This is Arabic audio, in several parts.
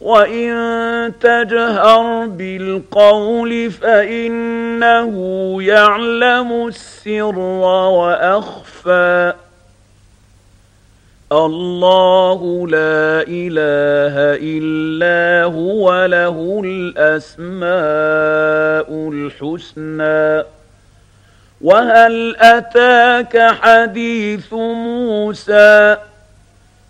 وان تجهر بالقول فانه يعلم السر واخفى الله لا اله الا هو له الاسماء الحسنى وهل اتاك حديث موسى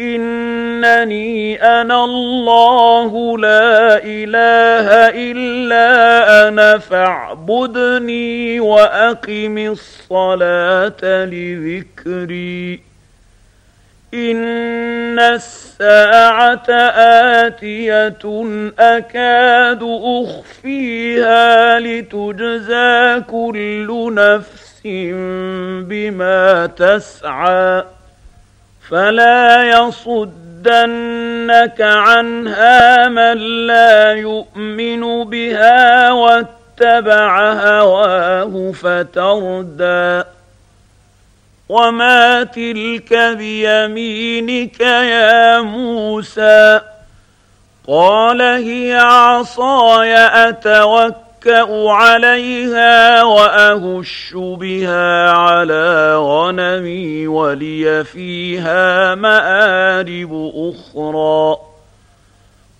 انني أنا الله لا اله الا أنا فاعبدني واقم الصلاه لذكري. ان الساعة اتيه اكاد اخفيها لتجزى كل نفس بما تسعى. فلا يصدنك عنها من لا يؤمن بها واتبع هواه فتردى. وما تلك بيمينك يا موسى؟ قال هي عصاي أتوكل أتكأ عليها وأهش بها على غنمي ولي فيها مآرب أخرى.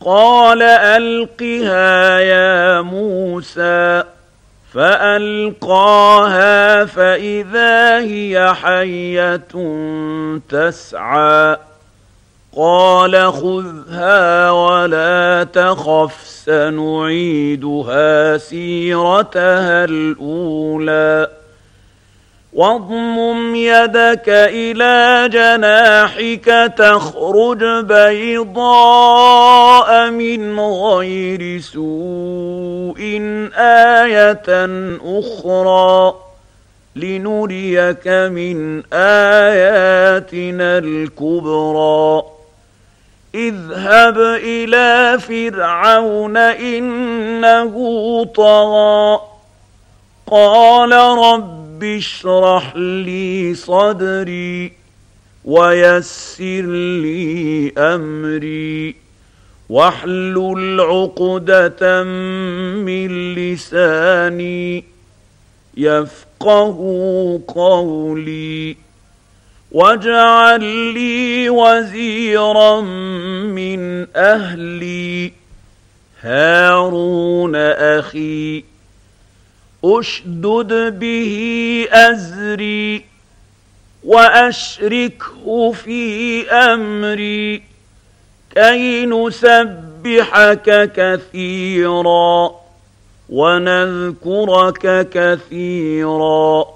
قال ألقها يا موسى. فألقاها فإذا هي حية تسعى. قال خذها ولا تخف سنعيدها سيرتها الأولى. واضمم يدك إلى جناحك تخرج بيضاء من غير سوء آية أخرى. لنريك من آياتنا الكبرى. اذهب إلى فرعون إنه طغى. قال رب اشرح لي صدري ويسر لي أمري. واحلل عقدة من لساني يفقه قولي. واجعل لي وزيرا من أهلي هارون أخي اشدد به ازري واشركه في امري كي نسبحك كثيرا ونذكرك كثيرا.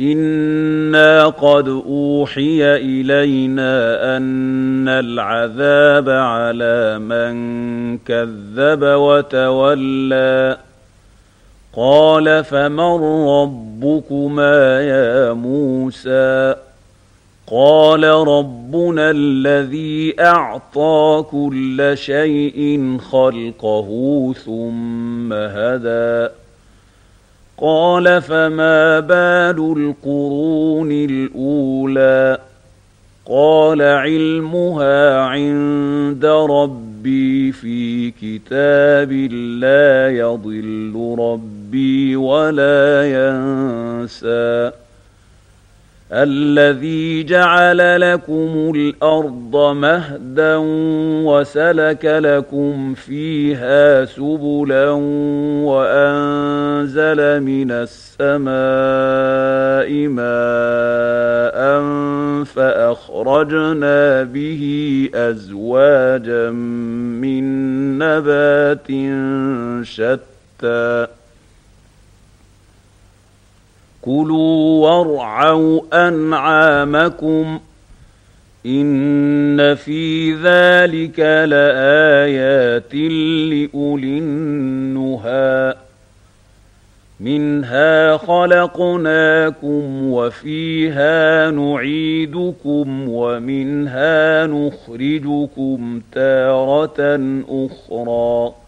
أنا قد اوحي الينا ان العذاب على من كذب وتولى قال فمن ربكما يا موسى قال ربنا الذي اعطى كل شيء خلقه ثم هدى قال فما بال القرون الأولى؟ قال علمها عند ربي في كتاب لا يضل ربي ولا ينسى. الذي جعل لكم الأرض مهدا وسلك لكم فيها سبلا وأنزل من السماء ماء فأخرجنا به أزواجا من نبات شتى كلوا وارعوا أنعامكم إن في ذلك لآيات لأولي النهى. منها خلقناكم وفيها نعيدكم ومنها نخرجكم تارة أخرى.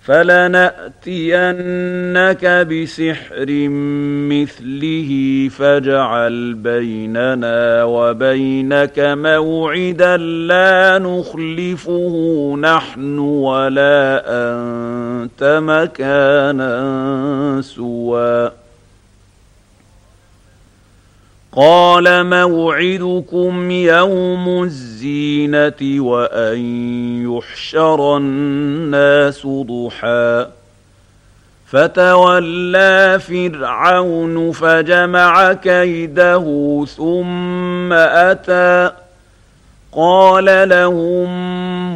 فلنأتينك بسحر مثله فاجعل بيننا وبينك موعدا لا نخلفه نحن ولا أنت مكانا سوى. قال موعدكم يوم الزينة وأن يحشر الناس ضحى. فتولى فرعون فجمع كيده ثم أتى. قال لهم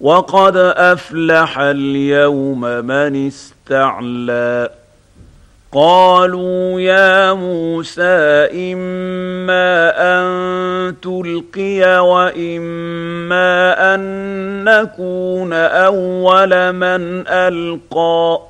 وقد افلح اليوم من استعلى قالوا يا موسى اما ان تلقي واما ان نكون اول من القى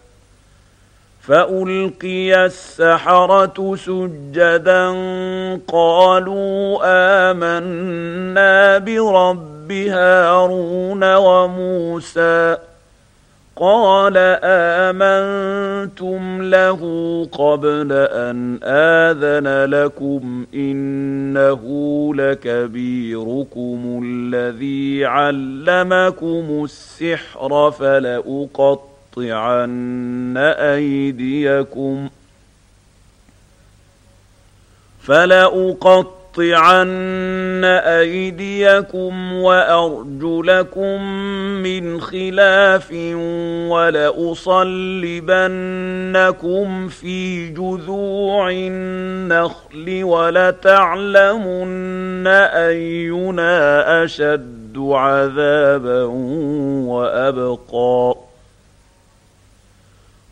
فألقي السحرة سجدا قالوا آمنا برب هارون وموسى قال آمنتم له قبل أن آذن لكم إنه لكبيركم الذي علمكم السحر فلاقط لأقطعن أيديكم فلأقطعن أيديكم وأرجلكم من خلاف ولأصلبنكم في جذوع النخل ولتعلمن أينا أشد عذابا وأبقى.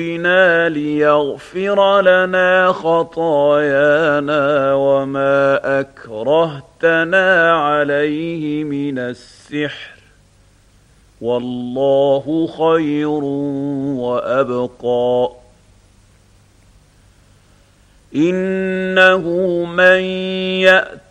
ربنا ليغفر لنا خطايانا وما اكرهتنا عليه من السحر والله خير وابقى انه من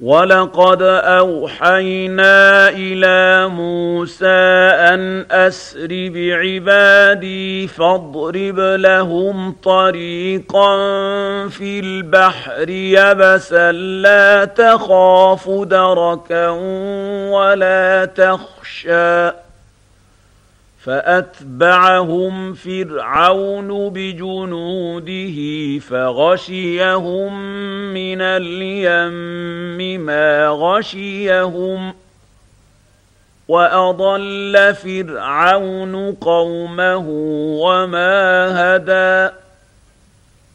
ولقد اوحينا إلى موسى ان اسر بعبادي فاضرب لهم طريقا في البحر يبسا لا تخاف دركا ولا تخشى فأتبعهم فرعون بجنوده فغشيهم من اليم ما غشيهم وأضل فرعون قومه وما هدى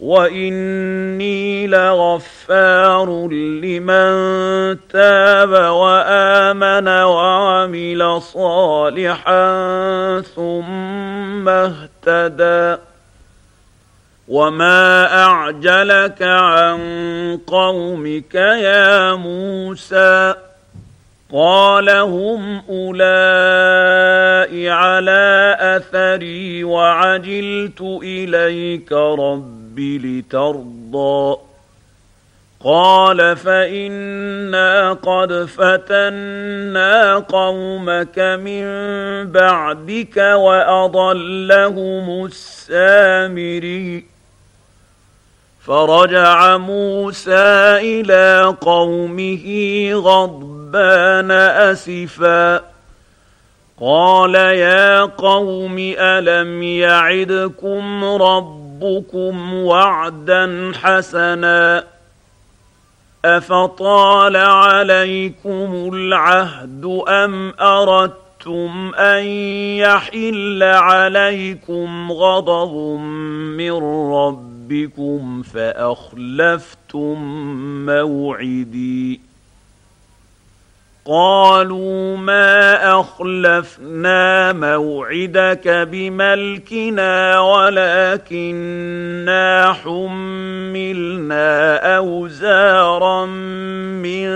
واني لغفار لمن تاب وامن وعمل صالحا ثم اهتدى وما اعجلك عن قومك يا موسى قال هم اولئك على اثري وعجلت اليك رب لترضى. قال فانا قد فتنا قومك من بعدك واضلهم السامري. فرجع موسى إلى قومه غضبان اسفا. قال يا قوم الم يعدكم رب ربكم وعدا حسنا أفطال عليكم العهد أم أردتم أن يحل عليكم غضب من ربكم فأخلفتم موعدي قالوا ما أخلفنا موعدك بملكنا ولكنا حملنا أوزارا من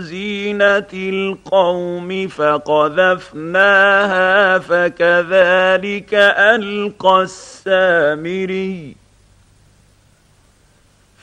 زينة القوم فقذفناها فكذلك ألقى السامري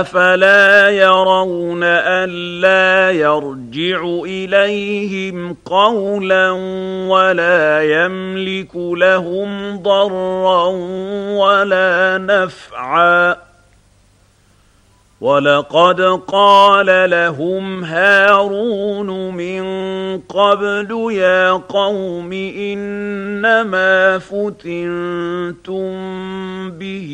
افلا يرون الا يرجع اليهم قولا ولا يملك لهم ضرا ولا نفعا ولقد قال لهم هارون من قبل يا قوم إنما فتنتم به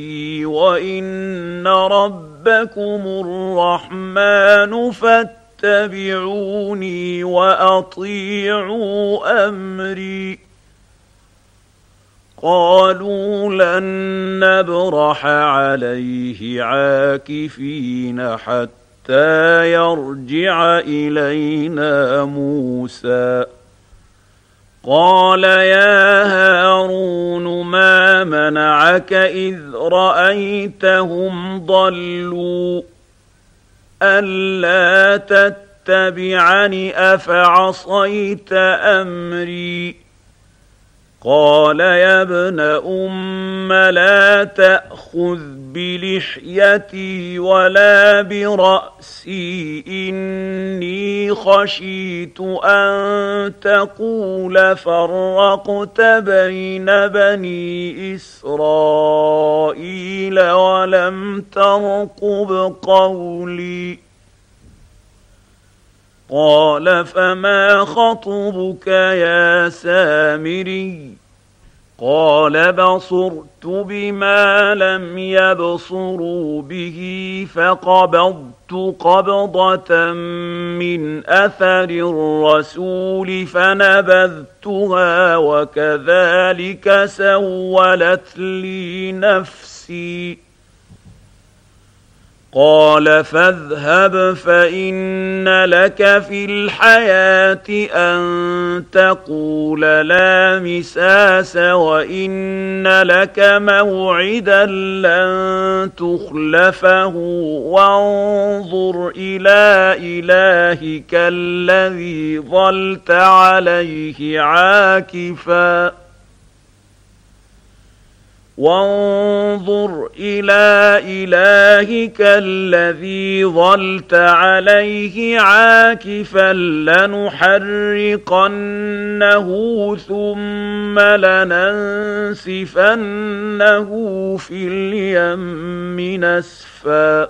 وإن ربكم الرحمن فاتبعوني وأطيعوا أمري. قالوا لن نبرح عليه عاكفين حتى يرجع إلينا موسى. قال يا هارون ما منعك إذ رأيتهم ضلوا؟ ألا تتبعني أفعصيت أمري؟ قال يا ابن أم لا تأخذ بلحيتي ولا برأسي إني خشيت أن تقول فرقت بين بني إسرائيل ولم ترقب قولي. قال فما خطبك يا سامري؟ قال بصرت بما لم يبصروا به فقبضت قبضة من أثر الرسول فنبذتها وكذلك سولت لي نفسي. قال فاذهب فان لك في الحياة ان تقول لا مساس وان لك موعدا لن تخلفه وانظر إلى الهك الذي ظلت عليه عاكفا وانظر إلى إلهك الذي ظلت عليه عاكفا لنحرقنه ثم لننسفنه في اليم نسفا.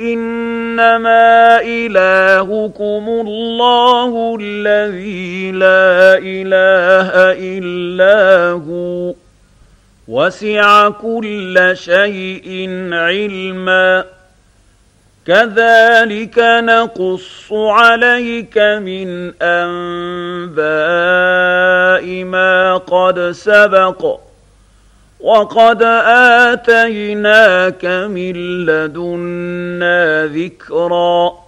إنما إلهكم الله الذي لا إله إلا هو. وسع كل شيء علما. كذلك نقص عليك من أنباء ما قد سبق. وقد آتيناك من لدنا ذكرًا.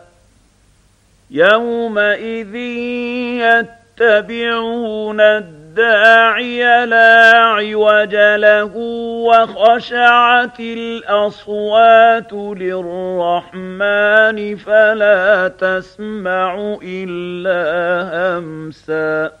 يومئذ يتبعون الداعي لا عوج له وخشعت الاصوات للرحمن فلا تسمع الا همسا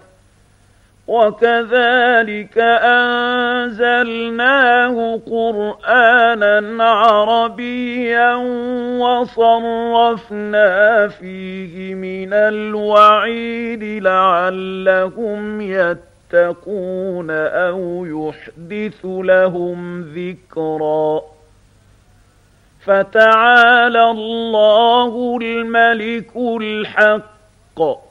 وكذلك أنزلناه قرآنا عربيا وصرفنا فيه من الوعيد لعلهم يتقون أو يحدث لهم ذكرا. فتعالى الله الملك الحق.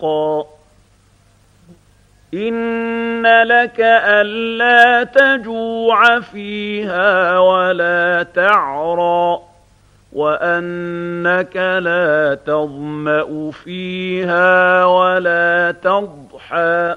حقا. إن لك ألا تجوع فيها ولا تعرى وأنك لا تظمأ فيها ولا تضحى.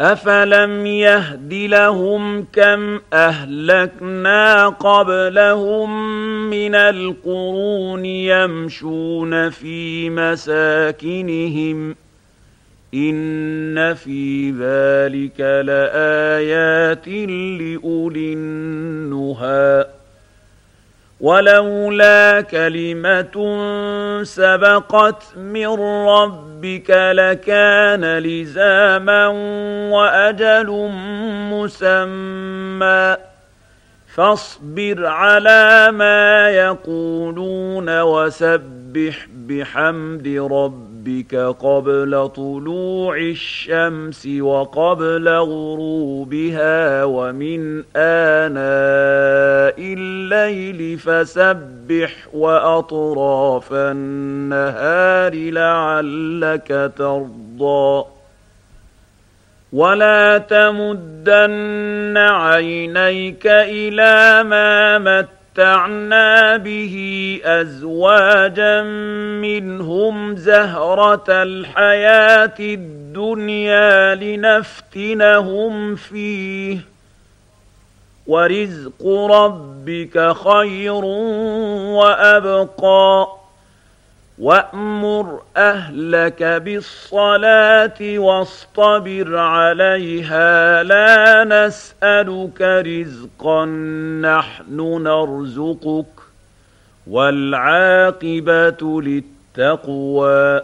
أفلم يهد لهم كم أهلكنا قبلهم من القرون يمشون في مساكنهم إن في ذلك لآيات لأولي النهي ولولا كلمة سبقت من ربك لكان لزاما وأجل مسمى. فاصبر على ما يقولون وسبح بحمد ربك. ربك قبل طلوع الشمس وقبل غروبها ومن آناء الليل فسبح وأطراف النهار لعلك ترضى. ولا تمدن عينيك إلى ما مت ومتعنا به ازواجا منهم زهره الحياة الدنيا لنفتنهم فيه ورزق ربك خير وابقى وامر اهلك بالصلاه واصطبر عليها لا نسالك رزقا نحن نرزقك والعاقبه للتقوى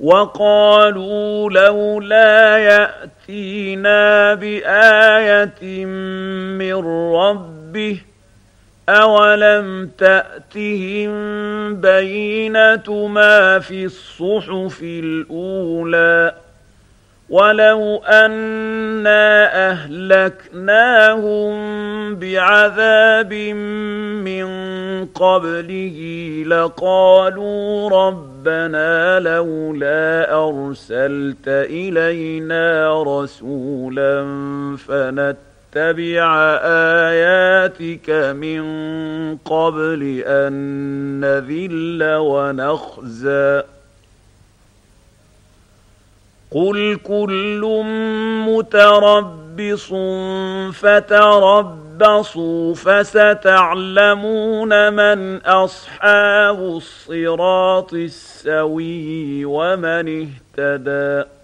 وقالوا لولا ياتينا بايه من ربه أولم تأتهم بينة ما في الصحف الأولى ولو أنا أهلكناهم بعذاب من قبله لقالوا ربنا لولا أرسلت إلينا رسولا فنت نتبع آياتك من قبل أن نذل ونخزى. قل كل متربص فتربصوا فستعلمون من أصحاب الصراط السوي ومن اهتدي